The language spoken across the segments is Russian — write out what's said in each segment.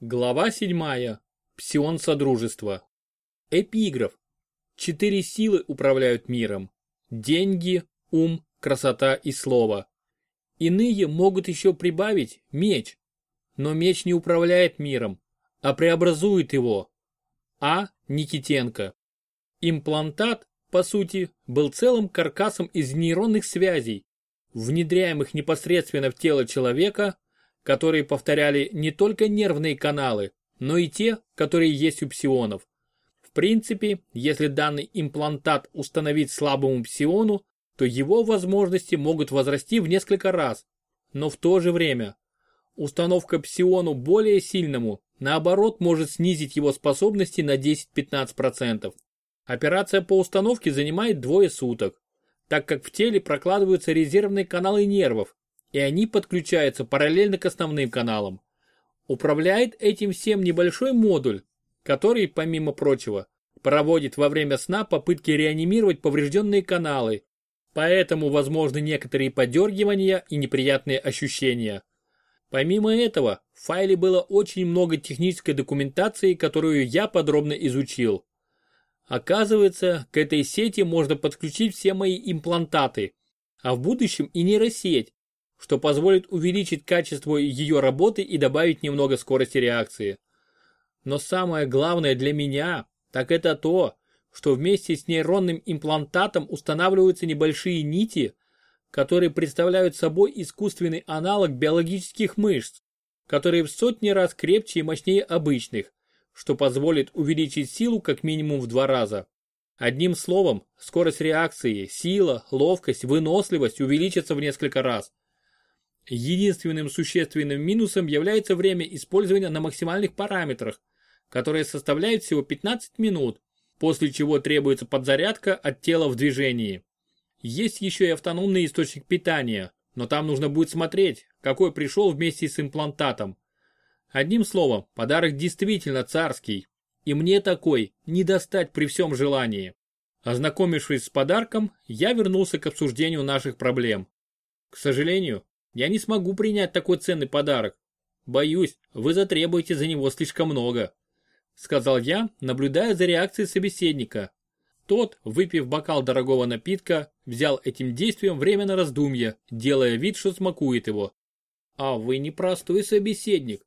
Глава 7. Псион Содружества. Эпиграф. Четыре силы управляют миром. Деньги, ум, красота и слово. Иные могут еще прибавить меч. Но меч не управляет миром, а преобразует его. А. Никитенко. Имплантат, по сути, был целым каркасом из нейронных связей, внедряемых непосредственно в тело человека которые повторяли не только нервные каналы, но и те, которые есть у псионов. В принципе, если данный имплантат установить слабому псиону, то его возможности могут возрасти в несколько раз. Но в то же время, установка псиону более сильному, наоборот, может снизить его способности на 10-15%. Операция по установке занимает двое суток, так как в теле прокладываются резервные каналы нервов, и они подключаются параллельно к основным каналам. Управляет этим всем небольшой модуль, который, помимо прочего, проводит во время сна попытки реанимировать поврежденные каналы, поэтому возможны некоторые подергивания и неприятные ощущения. Помимо этого, в файле было очень много технической документации, которую я подробно изучил. Оказывается, к этой сети можно подключить все мои имплантаты, а в будущем и нейросеть, что позволит увеличить качество ее работы и добавить немного скорости реакции. Но самое главное для меня, так это то, что вместе с нейронным имплантатом устанавливаются небольшие нити, которые представляют собой искусственный аналог биологических мышц, которые в сотни раз крепче и мощнее обычных, что позволит увеличить силу как минимум в два раза. Одним словом, скорость реакции, сила, ловкость, выносливость увеличатся в несколько раз. Единственным существенным минусом является время использования на максимальных параметрах, которое составляет всего 15 минут, после чего требуется подзарядка от тела в движении. Есть еще и автономный источник питания, но там нужно будет смотреть, какой пришел вместе с имплантатом. Одним словом, подарок действительно царский, и мне такой не достать при всем желании. Ознакомившись с подарком, я вернулся к обсуждению наших проблем. К сожалению, я не смогу принять такой ценный подарок. Боюсь, вы затребуете за него слишком много. Сказал я, наблюдая за реакцией собеседника. Тот, выпив бокал дорогого напитка, взял этим действием время на раздумье, делая вид, что смакует его. А вы непростой собеседник.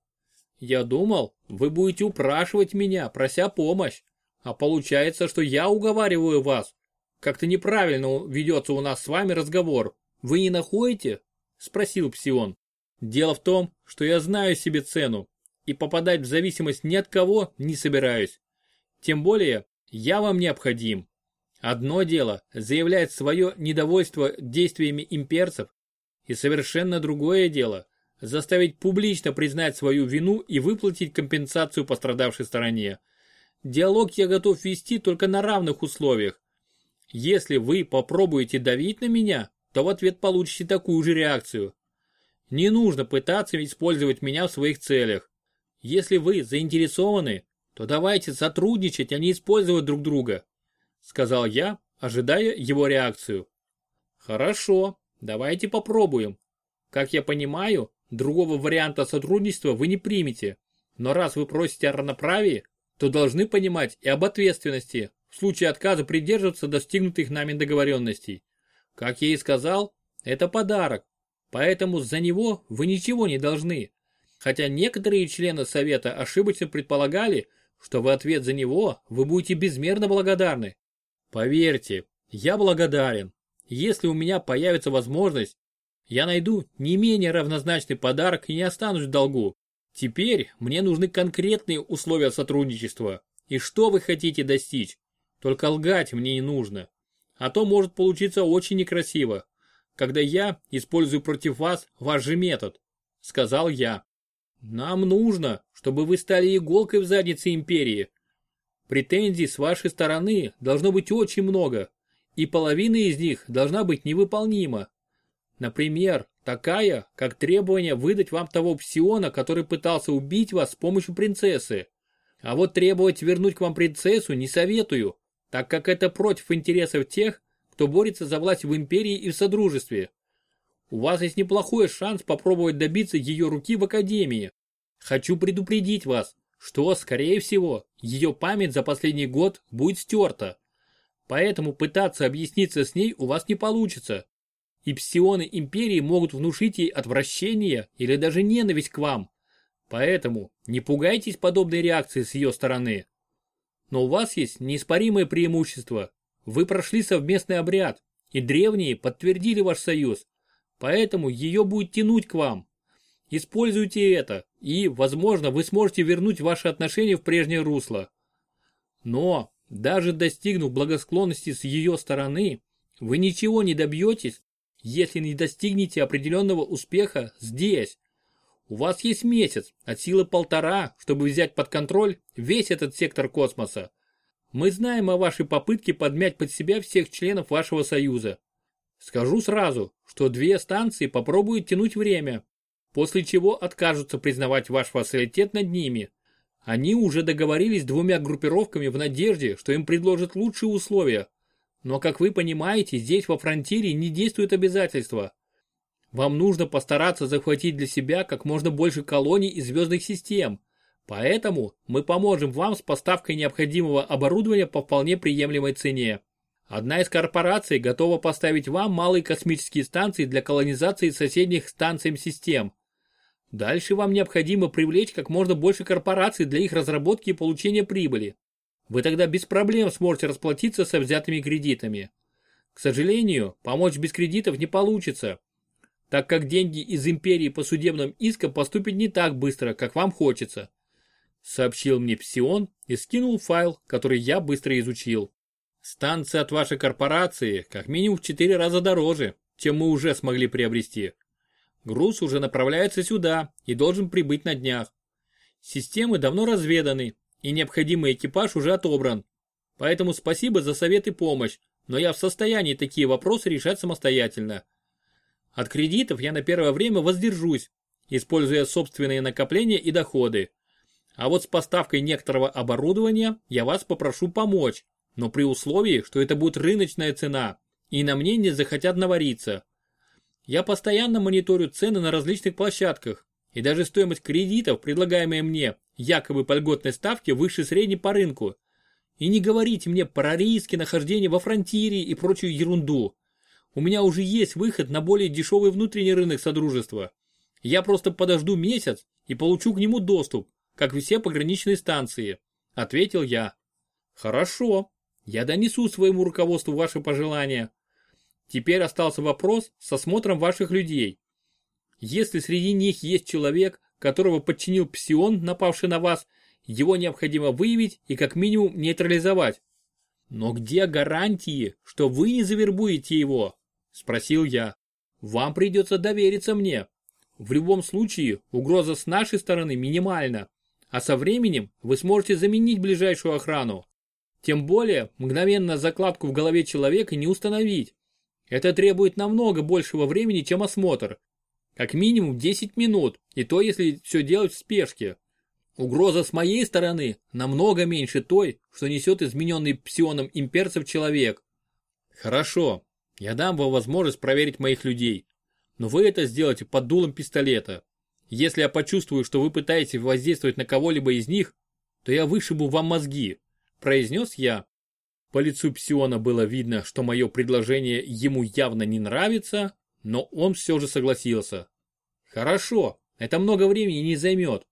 Я думал, вы будете упрашивать меня, прося помощь. А получается, что я уговариваю вас. Как-то неправильно ведется у нас с вами разговор. Вы не находите? Спросил Псион. Дело в том, что я знаю себе цену и попадать в зависимость ни от кого не собираюсь. Тем более, я вам необходим. Одно дело заявлять свое недовольство действиями имперцев, и совершенно другое дело заставить публично признать свою вину и выплатить компенсацию пострадавшей стороне. Диалог я готов вести только на равных условиях. Если вы попробуете давить на меня, то в ответ получите такую же реакцию. Не нужно пытаться использовать меня в своих целях. Если вы заинтересованы, то давайте сотрудничать, а не использовать друг друга», сказал я, ожидая его реакцию. «Хорошо, давайте попробуем. Как я понимаю, другого варианта сотрудничества вы не примете, но раз вы просите о равноправии, то должны понимать и об ответственности, в случае отказа придерживаться достигнутых нами договоренностей. Как я и сказал, это подарок, поэтому за него вы ничего не должны. Хотя некоторые члены совета ошибочно предполагали, что в ответ за него вы будете безмерно благодарны. Поверьте, я благодарен. Если у меня появится возможность, я найду не менее равнозначный подарок и не останусь в долгу. Теперь мне нужны конкретные условия сотрудничества. И что вы хотите достичь? Только лгать мне не нужно а то может получиться очень некрасиво, когда я использую против вас ваш же метод», — сказал я. «Нам нужно, чтобы вы стали иголкой в заднице империи. Претензий с вашей стороны должно быть очень много, и половина из них должна быть невыполнима. Например, такая, как требование выдать вам того псиона, который пытался убить вас с помощью принцессы. А вот требовать вернуть к вам принцессу не советую, так как это против интересов тех, кто борется за власть в империи и в содружестве. У вас есть неплохой шанс попробовать добиться ее руки в академии. Хочу предупредить вас, что, скорее всего, ее память за последний год будет стерта. Поэтому пытаться объясниться с ней у вас не получится. И псионы Империи могут внушить ей отвращение или даже ненависть к вам. Поэтому не пугайтесь подобной реакции с ее стороны. Но у вас есть неиспоримое преимущество. Вы прошли совместный обряд, и древние подтвердили ваш союз. Поэтому ее будет тянуть к вам. Используйте это, и, возможно, вы сможете вернуть ваши отношения в прежнее русло. Но, даже достигнув благосклонности с ее стороны, вы ничего не добьетесь, если не достигнете определенного успеха здесь. У вас есть месяц, от силы полтора, чтобы взять под контроль весь этот сектор космоса. Мы знаем о вашей попытке подмять под себя всех членов вашего союза. Скажу сразу, что две станции попробуют тянуть время, после чего откажутся признавать ваш вассалитет над ними. Они уже договорились с двумя группировками в надежде, что им предложат лучшие условия, но, как вы понимаете, здесь во фронтире не действуют обязательства. Вам нужно постараться захватить для себя как можно больше колоний и звездных систем. Поэтому мы поможем вам с поставкой необходимого оборудования по вполне приемлемой цене. Одна из корпораций готова поставить вам малые космические станции для колонизации соседних станций систем. Дальше вам необходимо привлечь как можно больше корпораций для их разработки и получения прибыли. Вы тогда без проблем сможете расплатиться со взятыми кредитами. К сожалению, помочь без кредитов не получится, так как деньги из империи по судебным искам поступят не так быстро, как вам хочется. Сообщил мне Псион и скинул файл, который я быстро изучил. Станция от вашей корпорации как минимум в 4 раза дороже, чем мы уже смогли приобрести. Груз уже направляется сюда и должен прибыть на днях. Системы давно разведаны и необходимый экипаж уже отобран. Поэтому спасибо за совет и помощь, но я в состоянии такие вопросы решать самостоятельно. От кредитов я на первое время воздержусь, используя собственные накопления и доходы. А вот с поставкой некоторого оборудования я вас попрошу помочь, но при условии, что это будет рыночная цена, и на мне не захотят навариться. Я постоянно мониторю цены на различных площадках, и даже стоимость кредитов, предлагаемые мне, якобы по льготной ставке, выше средней по рынку. И не говорите мне про риски нахождения во фронтире и прочую ерунду. У меня уже есть выход на более дешевый внутренний рынок Содружества. Я просто подожду месяц и получу к нему доступ, как все пограничные станции, ответил я. Хорошо, я донесу своему руководству ваши пожелания. Теперь остался вопрос с осмотром ваших людей. Если среди них есть человек, которого подчинил псион, напавший на вас, его необходимо выявить и как минимум нейтрализовать. Но где гарантии, что вы не завербуете его? Спросил я. Вам придется довериться мне. В любом случае, угроза с нашей стороны минимальна, а со временем вы сможете заменить ближайшую охрану. Тем более, мгновенно закладку в голове человека не установить. Это требует намного большего времени, чем осмотр, как минимум 10 минут, и то если все делать в спешке. Угроза с моей стороны намного меньше той, что несет измененный псионом имперцев человек. Хорошо, я дам вам возможность проверить моих людей, но вы это сделаете под дулом пистолета. Если я почувствую, что вы пытаетесь воздействовать на кого-либо из них, то я вышибу вам мозги, произнес я. По лицу Псиона было видно, что мое предложение ему явно не нравится, но он все же согласился. Хорошо, это много времени не займет.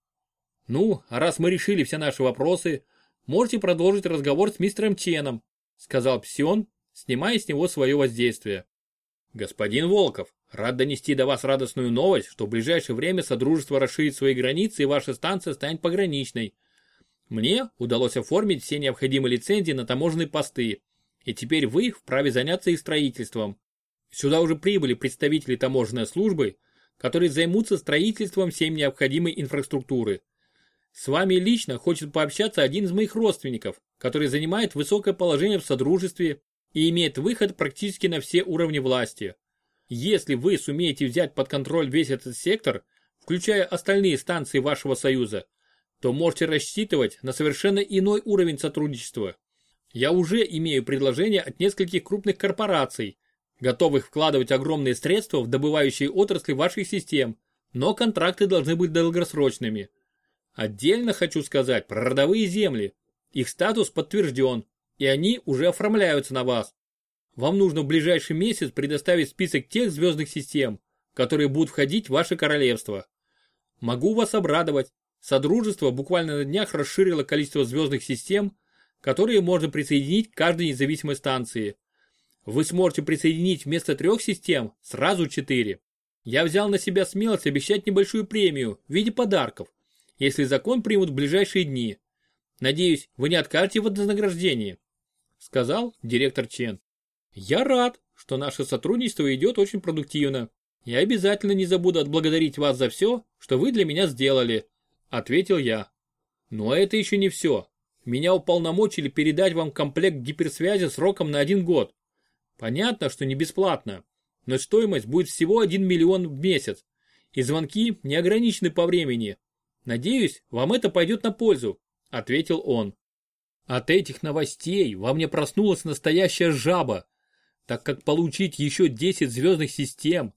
Ну, раз мы решили все наши вопросы, можете продолжить разговор с мистером Ченом, сказал Псион, снимая с него свое воздействие. Господин Волков, рад донести до вас радостную новость, что в ближайшее время Содружество расширит свои границы и ваша станция станет пограничной. Мне удалось оформить все необходимые лицензии на таможенные посты, и теперь вы вправе заняться их строительством. Сюда уже прибыли представители таможенной службы, которые займутся строительством всей необходимой инфраструктуры. С вами лично хочет пообщаться один из моих родственников, который занимает высокое положение в Содружестве и имеет выход практически на все уровни власти. Если вы сумеете взять под контроль весь этот сектор, включая остальные станции вашего союза, то можете рассчитывать на совершенно иной уровень сотрудничества. Я уже имею предложения от нескольких крупных корпораций, готовых вкладывать огромные средства в добывающие отрасли ваших систем, но контракты должны быть долгосрочными. Отдельно хочу сказать про родовые земли. Их статус подтвержден, и они уже оформляются на вас. Вам нужно в ближайший месяц предоставить список тех звездных систем, которые будут входить в ваше королевство. Могу вас обрадовать. Содружество буквально на днях расширило количество звездных систем, которые можно присоединить к каждой независимой станции. Вы сможете присоединить вместо трех систем сразу четыре. Я взял на себя смелость обещать небольшую премию в виде подарков, если закон примут в ближайшие дни. Надеюсь, вы не откажете в вознаграждении», — сказал директор Чен. Я рад, что наше сотрудничество идет очень продуктивно. Я обязательно не забуду отблагодарить вас за все, что вы для меня сделали, ответил я. Но это еще не все. Меня уполномочили передать вам комплект гиперсвязи сроком на один год. Понятно, что не бесплатно, но стоимость будет всего 1 миллион в месяц, и звонки не ограничены по времени. Надеюсь, вам это пойдет на пользу, ответил он. От этих новостей во мне проснулась настоящая жаба так как получить еще 10 звездных систем,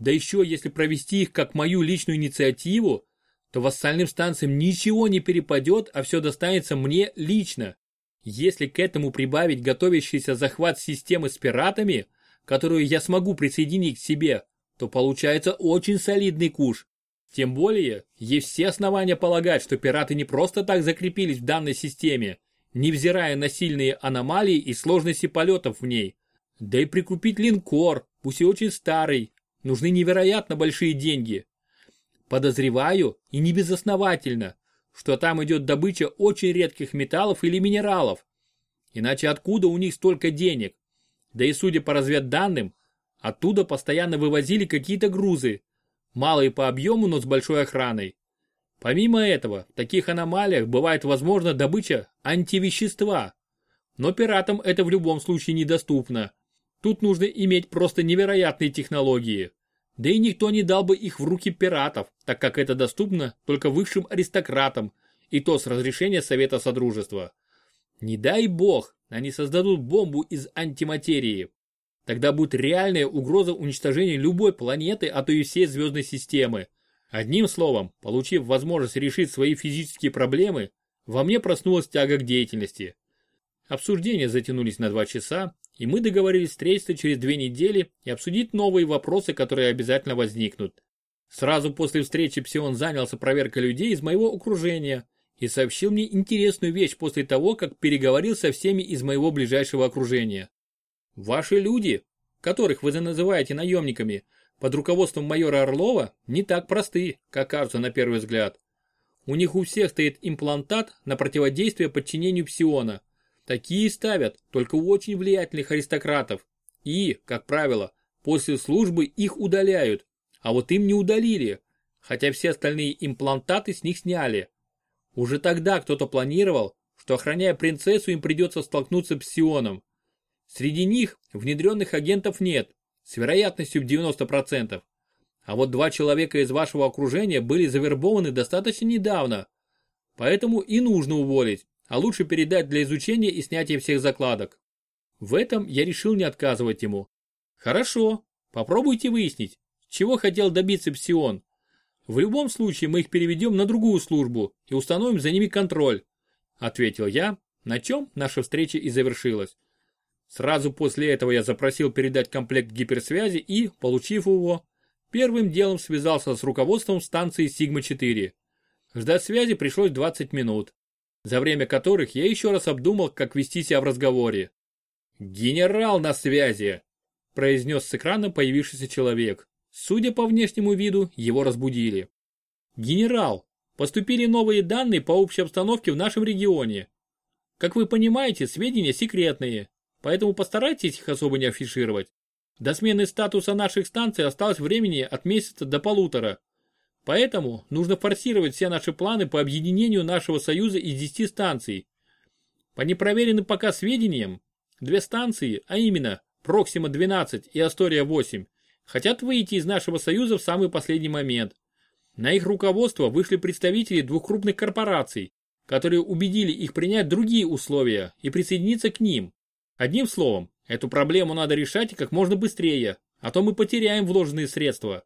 да еще если провести их как мою личную инициативу, то вассальным станциям ничего не перепадет, а все достанется мне лично. Если к этому прибавить готовящийся захват системы с пиратами, которую я смогу присоединить к себе, то получается очень солидный куш. Тем более, есть все основания полагать, что пираты не просто так закрепились в данной системе, невзирая на сильные аномалии и сложности полетов в ней. Да и прикупить линкор, пусть и очень старый, нужны невероятно большие деньги. Подозреваю, и не безосновательно, что там идет добыча очень редких металлов или минералов. Иначе откуда у них столько денег? Да и судя по разведданным, оттуда постоянно вывозили какие-то грузы, малые по объему, но с большой охраной. Помимо этого, в таких аномалиях бывает возможна добыча антивещества. Но пиратам это в любом случае недоступно. Тут нужно иметь просто невероятные технологии. Да и никто не дал бы их в руки пиратов, так как это доступно только высшим аристократам, и то с разрешения Совета Содружества. Не дай бог, они создадут бомбу из антиматерии. Тогда будет реальная угроза уничтожения любой планеты, а то и всей звездной системы. Одним словом, получив возможность решить свои физические проблемы, во мне проснулась тяга к деятельности. Обсуждения затянулись на два часа, и мы договорились встретиться через две недели и обсудить новые вопросы, которые обязательно возникнут. Сразу после встречи Псион занялся проверкой людей из моего окружения и сообщил мне интересную вещь после того, как переговорил со всеми из моего ближайшего окружения. Ваши люди, которых вы называете наемниками, под руководством майора Орлова, не так просты, как кажется на первый взгляд. У них у всех стоит имплантат на противодействие подчинению Псиона – Такие ставят только у очень влиятельных аристократов. И, как правило, после службы их удаляют, а вот им не удалили, хотя все остальные имплантаты с них сняли. Уже тогда кто-то планировал, что охраняя принцессу им придется столкнуться с Сионом. Среди них внедренных агентов нет, с вероятностью в 90%. А вот два человека из вашего окружения были завербованы достаточно недавно. Поэтому и нужно уволить а лучше передать для изучения и снятия всех закладок. В этом я решил не отказывать ему. Хорошо, попробуйте выяснить, чего хотел добиться Псион. В любом случае мы их переведем на другую службу и установим за ними контроль, ответил я, на чем наша встреча и завершилась. Сразу после этого я запросил передать комплект гиперсвязи и, получив его, первым делом связался с руководством станции Сигма-4. Ждать связи пришлось 20 минут за время которых я еще раз обдумал, как вести себя в разговоре. «Генерал на связи!» – произнес с экрана появившийся человек. Судя по внешнему виду, его разбудили. «Генерал, поступили новые данные по общей обстановке в нашем регионе. Как вы понимаете, сведения секретные, поэтому постарайтесь их особо не афишировать. До смены статуса наших станций осталось времени от месяца до полутора. Поэтому нужно форсировать все наши планы по объединению нашего союза из 10 станций. По непроверенным пока сведениям, две станции, а именно Проксима-12 и Астория-8, хотят выйти из нашего союза в самый последний момент. На их руководство вышли представители двух крупных корпораций, которые убедили их принять другие условия и присоединиться к ним. Одним словом, эту проблему надо решать как можно быстрее, а то мы потеряем вложенные средства.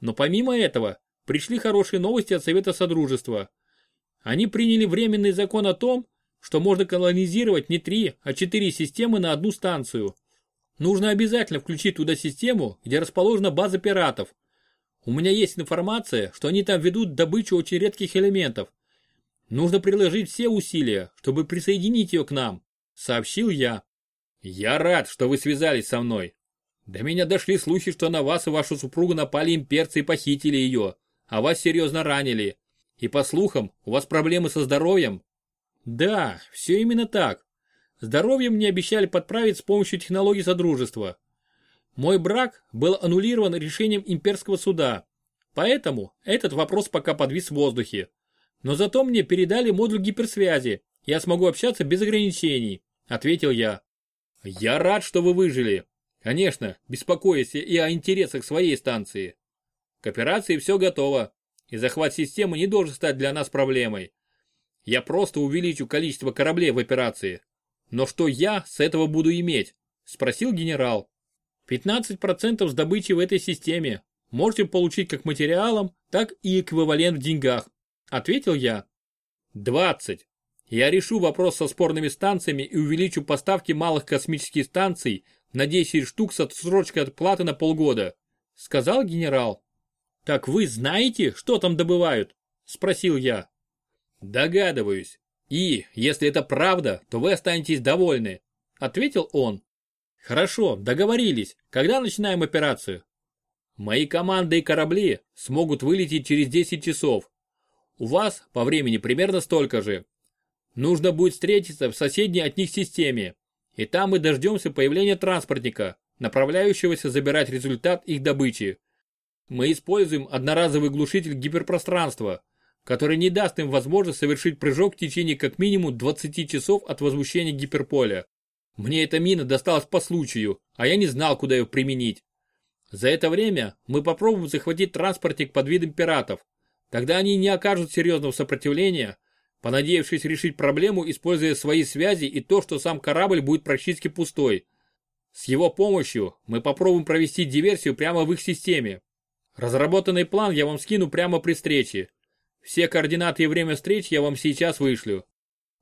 Но помимо этого, пришли хорошие новости от Совета Содружества. Они приняли временный закон о том, что можно колонизировать не три, а четыре системы на одну станцию. Нужно обязательно включить туда систему, где расположена база пиратов. У меня есть информация, что они там ведут добычу очень редких элементов. Нужно приложить все усилия, чтобы присоединить ее к нам, сообщил я. Я рад, что вы связались со мной. До меня дошли слухи, что на вас и вашу супругу напали имперцы и похитили ее, а вас серьезно ранили. И по слухам, у вас проблемы со здоровьем? Да, все именно так. Здоровье мне обещали подправить с помощью технологий Содружества. Мой брак был аннулирован решением имперского суда, поэтому этот вопрос пока подвис в воздухе. Но зато мне передали модуль гиперсвязи, я смогу общаться без ограничений, ответил я. Я рад, что вы выжили. Конечно, беспокоясь и о интересах своей станции. К операции все готово, и захват системы не должен стать для нас проблемой. Я просто увеличу количество кораблей в операции. Но что я с этого буду иметь? Спросил генерал. 15% с добычи в этой системе. Можете получить как материалом, так и эквивалент в деньгах. Ответил я. 20. Я решу вопрос со спорными станциями и увеличу поставки малых космических станций на 10 штук с отсрочкой отплаты на полгода. Сказал генерал. Так вы знаете, что там добывают? Спросил я. Догадываюсь. И, если это правда, то вы останетесь довольны. Ответил он. Хорошо, договорились. Когда начинаем операцию? Мои команды и корабли смогут вылететь через 10 часов. У вас по времени примерно столько же. Нужно будет встретиться в соседней от них системе. И там мы дождемся появления транспортника, направляющегося забирать результат их добычи. Мы используем одноразовый глушитель гиперпространства, который не даст им возможность совершить прыжок в течение как минимум 20 часов от возмущения гиперполя. Мне эта мина досталась по случаю, а я не знал, куда ее применить. За это время мы попробуем захватить транспортник под видом пиратов. Тогда они не окажут серьезного сопротивления, понадеявшись решить проблему, используя свои связи и то, что сам корабль будет практически пустой. С его помощью мы попробуем провести диверсию прямо в их системе. Разработанный план я вам скину прямо при встрече. Все координаты и время встреч я вам сейчас вышлю.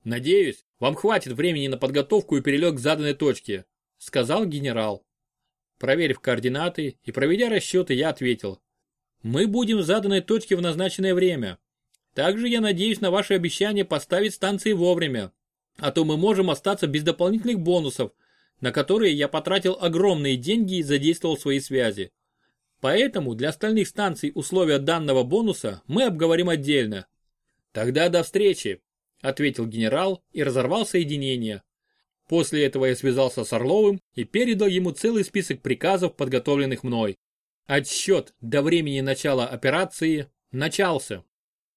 Надеюсь, вам хватит времени на подготовку и перелет к заданной точке, сказал генерал. Проверив координаты и проведя расчеты, я ответил. Мы будем в заданной точке в назначенное время. Также я надеюсь на ваше обещание поставить станции вовремя, а то мы можем остаться без дополнительных бонусов, на которые я потратил огромные деньги и задействовал свои связи. Поэтому для остальных станций условия данного бонуса мы обговорим отдельно. Тогда до встречи, ответил генерал и разорвал соединение. После этого я связался с Орловым и передал ему целый список приказов, подготовленных мной. Отсчет до времени начала операции начался.